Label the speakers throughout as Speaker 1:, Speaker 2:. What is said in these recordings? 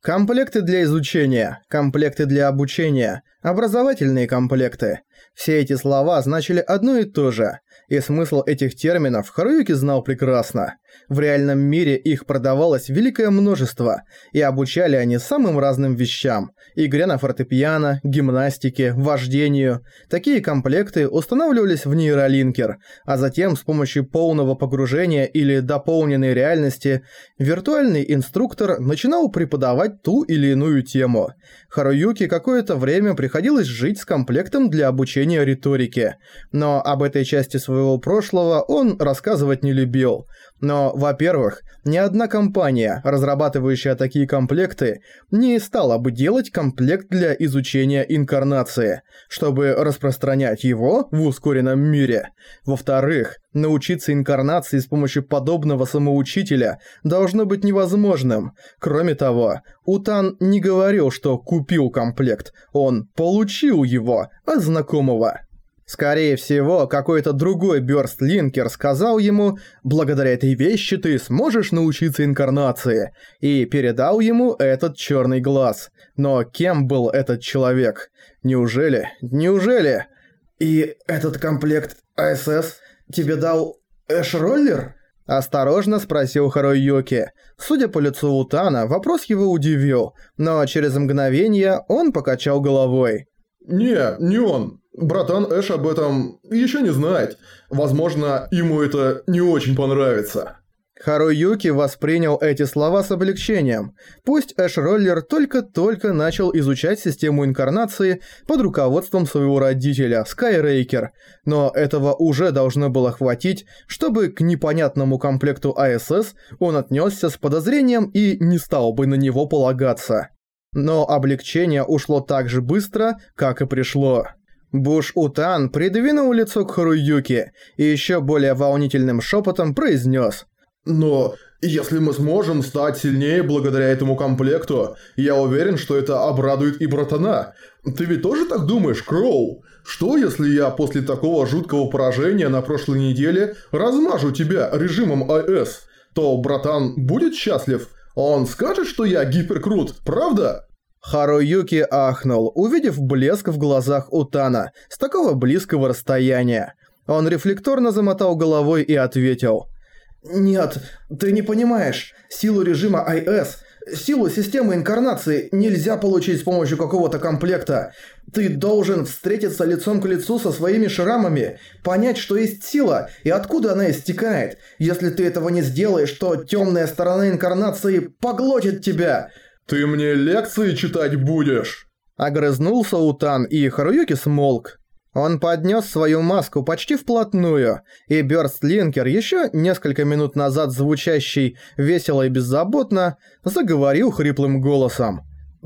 Speaker 1: Комплекты для изучения, комплекты для обучения, образовательные комплекты. Все эти слова значили одно и то же, и смысл этих терминов Харуюки знал прекрасно. В реальном мире их продавалось великое множество, и обучали они самым разным вещам – игре на фортепиано, гимнастике, вождению. Такие комплекты устанавливались в нейролинкер, а затем с помощью полного погружения или дополненной реальности виртуальный инструктор начинал преподавать ту или иную тему. Харуюки какое-то время приходилось жить с комплектом для обучения риторике, но об этой части своего прошлого он рассказывать не любил – но, во-первых, ни одна компания, разрабатывающая такие комплекты, не стала бы делать комплект для изучения инкарнации, чтобы распространять его в ускоренном мире. Во-вторых, научиться инкарнации с помощью подобного самоучителя должно быть невозможным. Кроме того, Утан не говорил, что купил комплект, он получил его от знакомого. Скорее всего, какой-то другой Бёрстлинкер сказал ему «Благодаря этой вещи ты сможешь научиться инкарнации» и передал ему этот черный глаз. Но кем был этот человек? Неужели? Неужели?
Speaker 2: «И этот комплект АСС тебе дал Эш-роллер?»
Speaker 1: Осторожно спросил Харуюки. Судя по лицу Утана, вопрос его удивил, но через мгновение он покачал головой.
Speaker 3: «Не, не он. Братан Эш об этом еще не знает. Возможно, ему это не очень понравится.
Speaker 1: Харуюки воспринял эти слова с облегчением. Пусть Эш-роллер только-только начал изучать систему инкарнации под руководством своего родителя, Скайрейкер, но этого уже должно было хватить, чтобы к непонятному комплекту АСС он отнесся с подозрением и не стал бы на него полагаться. Но облегчение ушло так же быстро, как и пришло. Буш Утан придвинул лицо к Харуюке и еще более волнительным шепотом произнес.
Speaker 3: «Но если мы сможем стать сильнее благодаря этому комплекту, я уверен, что это обрадует и братана. Ты ведь тоже так думаешь, Кроу? Что если я после такого жуткого поражения на прошлой неделе размажу тебя режимом АС? То братан будет счастлив? Он скажет, что я гиперкрут, правда?»
Speaker 1: Харуюки ахнул, увидев блеск в глазах Утана с такого близкого расстояния. Он рефлекторно замотал головой и ответил.
Speaker 2: «Нет, ты не понимаешь. Силу режима IS, силу системы инкарнации нельзя получить с помощью какого-то комплекта. Ты должен встретиться лицом к лицу со своими шрамами, понять, что есть сила и откуда она истекает. Если ты этого не сделаешь, то темная сторона инкарнации поглотит тебя».
Speaker 3: «Ты мне лекции читать будешь?»
Speaker 1: Огрызнулся Утан, и Харуюки смолк. Он поднес свою маску почти вплотную, и Бёрстлинкер, еще несколько минут назад звучащий весело и беззаботно, заговорил хриплым голосом.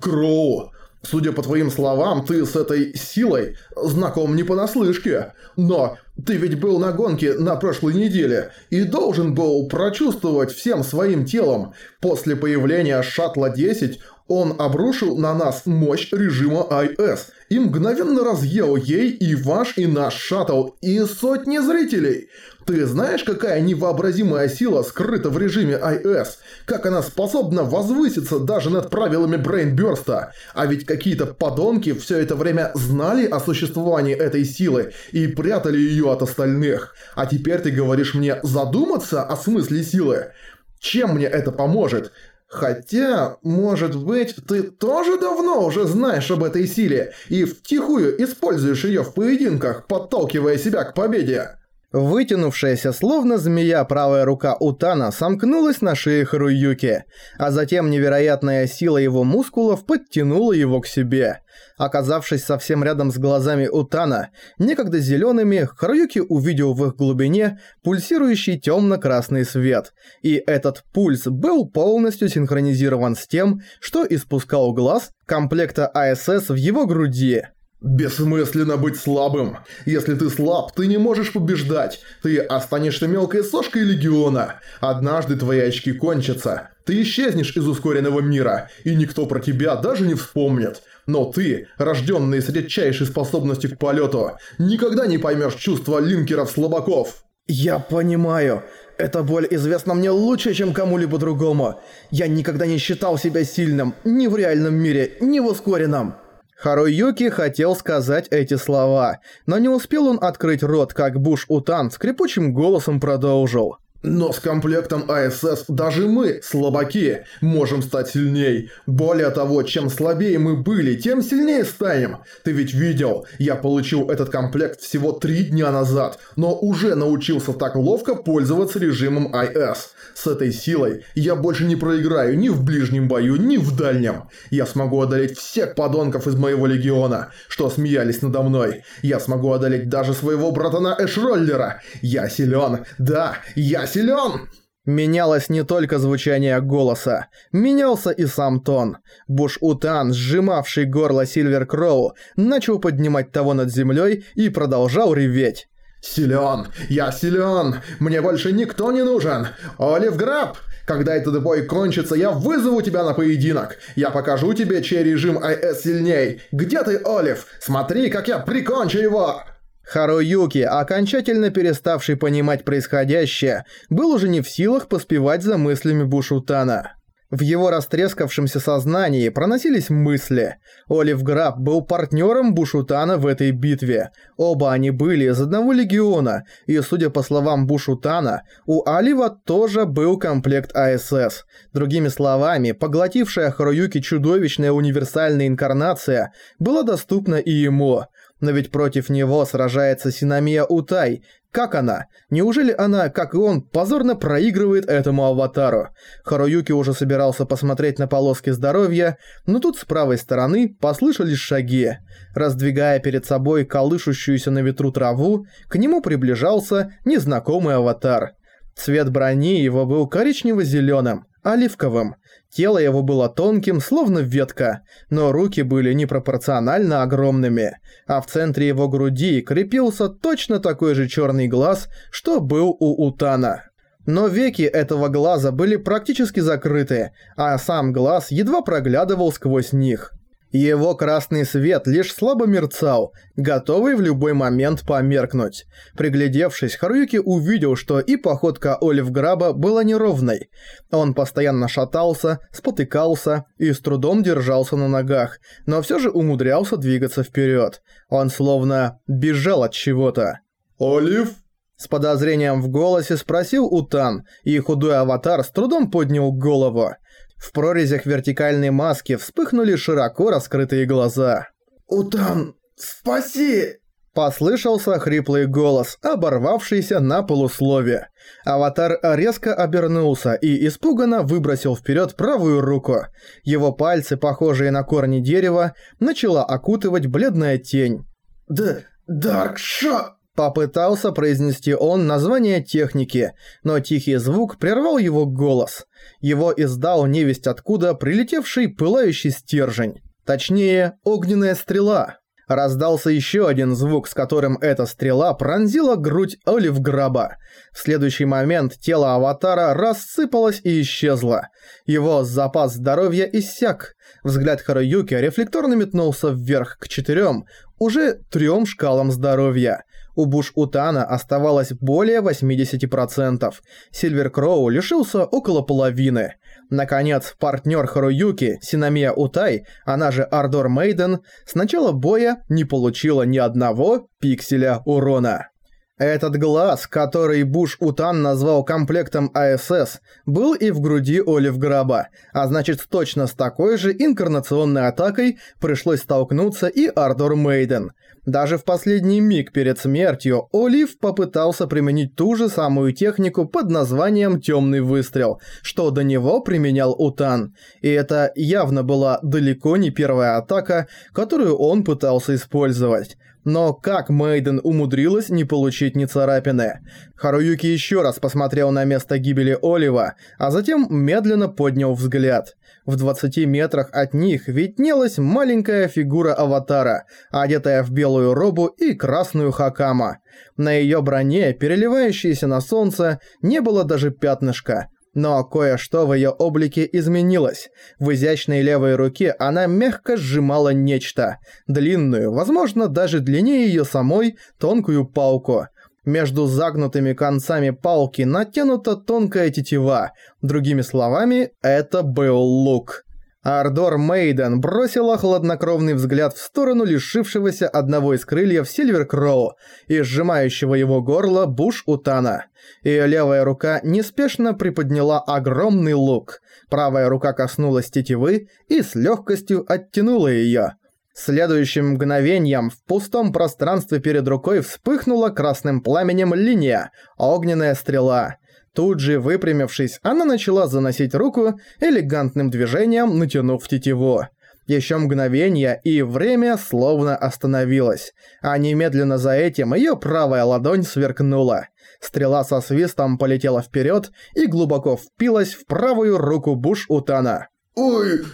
Speaker 3: «Кроу, судя по твоим словам, ты с этой силой знаком не понаслышке. Но ты ведь был на гонке на прошлой неделе и должен был прочувствовать всем своим телом. После появления шаттла 10 он обрушил на нас мощь режима IS и мгновенно разъел ей и ваш, и наш шаттл, и сотни зрителей. Ты знаешь, какая невообразимая сила скрыта в режиме IS? Как она способна возвыситься даже над правилами Брейнбёрста? А ведь какие-то подонки все это время знали о существовании этой силы и прятали ее от остальных. А теперь ты говоришь мне задуматься о смысле силы? Чем мне это поможет? Хотя, может быть, ты тоже давно уже знаешь об этой силе и втихую используешь ее в поединках, подталкивая себя к победе.
Speaker 1: Вытянувшаяся словно змея правая рука Утана сомкнулась на шее Харуюки, а затем невероятная сила его мускулов подтянула его к себе. Оказавшись совсем рядом с глазами Утана, некогда зелеными, Харуюки увидел в их глубине пульсирующий темно-красный свет, и этот пульс был полностью синхронизирован с тем, что испускал глаз комплекта АСС в его груди.
Speaker 3: «Бессмысленно быть слабым. Если ты слаб, ты не можешь побеждать. Ты останешься мелкой сошкой Легиона. Однажды твои очки кончатся. Ты исчезнешь из ускоренного мира, и никто про тебя даже не вспомнит. Но ты, рожденный с редчайшей способностью к полету, никогда не поймешь чувства линкеров-слабаков».
Speaker 2: «Я понимаю. Эта боль известна мне лучше, чем кому-либо другому. Я никогда не считал себя сильным ни в реальном мире, ни в ускоренном.
Speaker 1: Харуюки хотел сказать эти слова, но не успел он открыть рот, как Буш Утан скрипучим голосом продолжил.
Speaker 3: Но с комплектом АСС даже мы, слабаки, можем стать сильней. Более того, чем слабее мы были, тем сильнее станем. Ты ведь видел, я получил этот комплект всего три дня назад, но уже научился так ловко пользоваться режимом IS. С этой силой я больше не проиграю ни в ближнем бою, ни в дальнем. Я смогу одолеть всех подонков из моего легиона, что смеялись надо мной. Я смогу одолеть даже своего братана Эшроллера. Я силен, да, я силен силен!»
Speaker 1: Менялось не только звучание голоса, менялся и сам тон. Буш-Утан, сжимавший горло Сильвер Кроу, начал поднимать того над землей и продолжал реветь.
Speaker 3: «Силен! Я силен! Мне больше никто не нужен! Олив Граб! Когда этот бой кончится, я вызову тебя на поединок! Я покажу тебе, чей режим АС сильней! Где ты, Олив? Смотри, как я прикончу его!»
Speaker 1: Харуюки, окончательно переставший понимать происходящее, был уже не в силах поспевать за мыслями Бушутана. В его растрескавшемся сознании проносились мысли. Олив Граб был партнером Бушутана в этой битве. Оба они были из одного легиона, и, судя по словам Бушутана, у Алива тоже был комплект АСС. Другими словами, поглотившая Харуюки чудовищная универсальная инкарнация была доступна и ему – но ведь против него сражается Синамия Утай. Как она? Неужели она, как и он, позорно проигрывает этому аватару? Харуюки уже собирался посмотреть на полоски здоровья, но тут с правой стороны послышались шаги. Раздвигая перед собой колышущуюся на ветру траву, к нему приближался незнакомый аватар. Цвет брони его был коричнево-зеленым, оливковым. Тело его было тонким, словно ветка, но руки были непропорционально огромными, а в центре его груди крепился точно такой же черный глаз, что был у Утана. Но веки этого глаза были практически закрыты, а сам глаз едва проглядывал сквозь них. Его красный свет лишь слабо мерцал, готовый в любой момент померкнуть. Приглядевшись, Харуюки увидел, что и походка Олив Граба была неровной. Он постоянно шатался, спотыкался и с трудом держался на ногах, но все же умудрялся двигаться вперед. Он словно бежал от чего-то.
Speaker 3: «Олив?»
Speaker 1: С подозрением в голосе спросил Утан, и худой аватар с трудом поднял голову. В прорезях вертикальной маски вспыхнули широко раскрытые глаза.
Speaker 2: «Утан, спаси!»
Speaker 1: Послышался хриплый голос, оборвавшийся на полуслове. Аватар резко обернулся и испуганно выбросил вперед правую руку. Его пальцы, похожие на корни дерева, начала окутывать бледная тень.
Speaker 2: «Да... Даркшот!»
Speaker 1: Попытался произнести он название техники, но тихий звук прервал его голос. Его издал невесть откуда прилетевший пылающий стержень. Точнее, огненная стрела. Раздался еще один звук, с которым эта стрела пронзила грудь Оливграба. В следующий момент тело аватара рассыпалось и исчезло. Его запас здоровья иссяк. Взгляд Харуюки рефлекторно метнулся вверх к четырем, уже трем шкалам здоровья. У Буш-Утана оставалось более 80%. Сильвер Кроу лишился около половины. Наконец, партнер Харуюки, Синамия Утай, она же Ардор Мейден, с начала боя не получила ни одного пикселя урона. Этот глаз, который Буш-Утан назвал комплектом АСС, был и в груди Олив Граба, а значит точно с такой же инкарнационной атакой пришлось столкнуться и Ардор Мейден – даже в последний миг перед смертью Олив попытался применить ту же самую технику под названием «Темный выстрел», что до него применял Утан. И это явно была далеко не первая атака, которую он пытался использовать. Но как Мейден умудрилась не получить ни царапины? Харуюки еще раз посмотрел на место гибели Олива, а затем медленно поднял взгляд. В 20 метрах от них виднелась маленькая фигура аватара, одетая в белую робу и красную хакама. На ее броне, переливающейся на солнце, не было даже пятнышка. Но кое-что в ее облике изменилось. В изящной левой руке она мягко сжимала нечто. Длинную, возможно, даже длиннее ее самой, тонкую палку. Между загнутыми концами палки натянута тонкая тетива. Другими словами, это был лук. Ардор Мейден бросила хладнокровный взгляд в сторону лишившегося одного из крыльев Сильвер Кроу и сжимающего его горло Буш Утана. Её левая рука неспешно приподняла огромный лук. Правая рука коснулась тетивы и с легкостью оттянула её. Следующим мгновением в пустом пространстве перед рукой вспыхнула красным пламенем линия, огненная стрела. Тут же, выпрямившись, она начала заносить руку, элегантным движением натянув тетиву. Еще мгновение, и время словно остановилось, а немедленно за этим ее правая ладонь сверкнула. Стрела со свистом полетела вперед и глубоко впилась в правую руку Буш-Утана.
Speaker 3: «Ой!»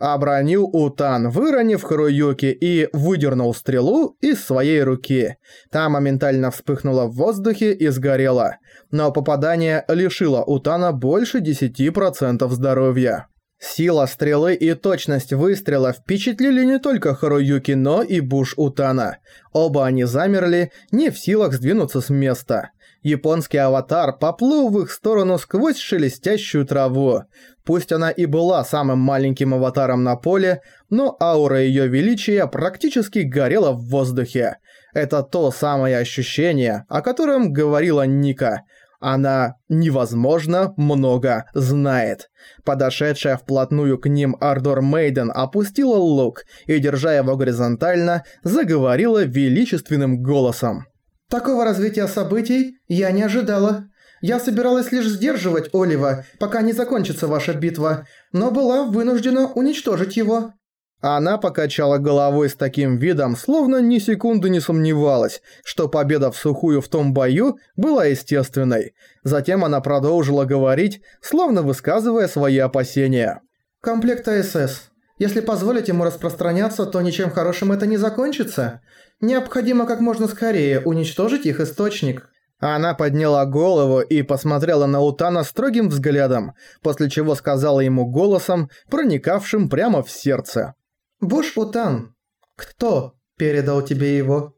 Speaker 1: Обронил Утан, выронив Харуюки и выдернул стрелу из своей руки. Та моментально вспыхнула в воздухе и сгорела. Но попадание лишило Утана больше 10% здоровья. Сила стрелы и точность выстрела впечатлили не только Харуюки, но и Буш Утана. Оба они замерли, не в силах сдвинуться с места. Японский аватар поплыл в их сторону сквозь шелестящую траву. Пусть она и была самым маленьким аватаром на поле, но аура ее величия практически горела в воздухе. Это то самое ощущение, о котором говорила Ника. Она невозможно много знает. Подошедшая вплотную к ним Ардор Мейден опустила лук и, держа его горизонтально, заговорила величественным голосом.
Speaker 2: Такого развития событий я не ожидала. Я собиралась лишь сдерживать Олива, пока не закончится ваша битва, но была вынуждена уничтожить его.
Speaker 1: Она покачала головой с таким видом, словно ни секунды не сомневалась, что победа в сухую в том бою была естественной. Затем она продолжила говорить, словно высказывая свои опасения.
Speaker 2: «Комплект АСС. Если позволить ему распространяться, то ничем хорошим это не закончится. Необходимо как можно скорее уничтожить их источник».
Speaker 1: Она подняла голову и посмотрела на Утана строгим взглядом, после чего сказала ему голосом, проникавшим прямо в сердце.
Speaker 2: «Буш Утан, кто передал тебе его?»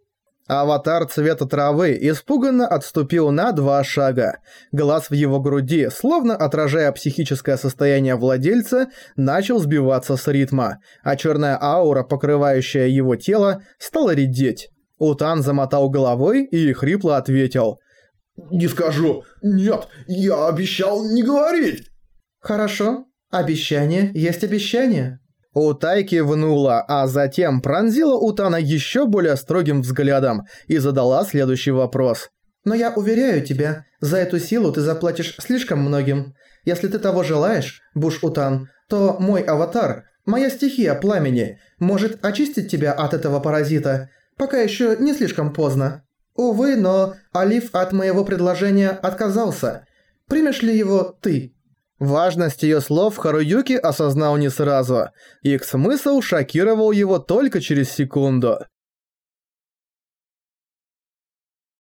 Speaker 1: Аватар цвета травы испуганно отступил на два шага. Глаз в его груди, словно отражая психическое состояние владельца, начал сбиваться с ритма, а черная аура, покрывающая его тело, стала редеть. Утан замотал головой и хрипло ответил.
Speaker 3: «Не скажу. Нет, я обещал не говорить».
Speaker 2: «Хорошо. Обещание есть обещание».
Speaker 1: Утай кивнула, а затем пронзила Утана еще более строгим взглядом и задала следующий вопрос.
Speaker 2: «Но я уверяю тебя, за эту силу ты заплатишь слишком многим. Если ты того желаешь, Буш-Утан, то мой аватар, моя стихия пламени, может очистить тебя от этого паразита, пока еще не слишком поздно. Увы, но Алиф от моего предложения отказался. Примешь ли его ты?»
Speaker 1: Важность ее слов Харуюки осознал не сразу. Их смысл шокировал его только через секунду.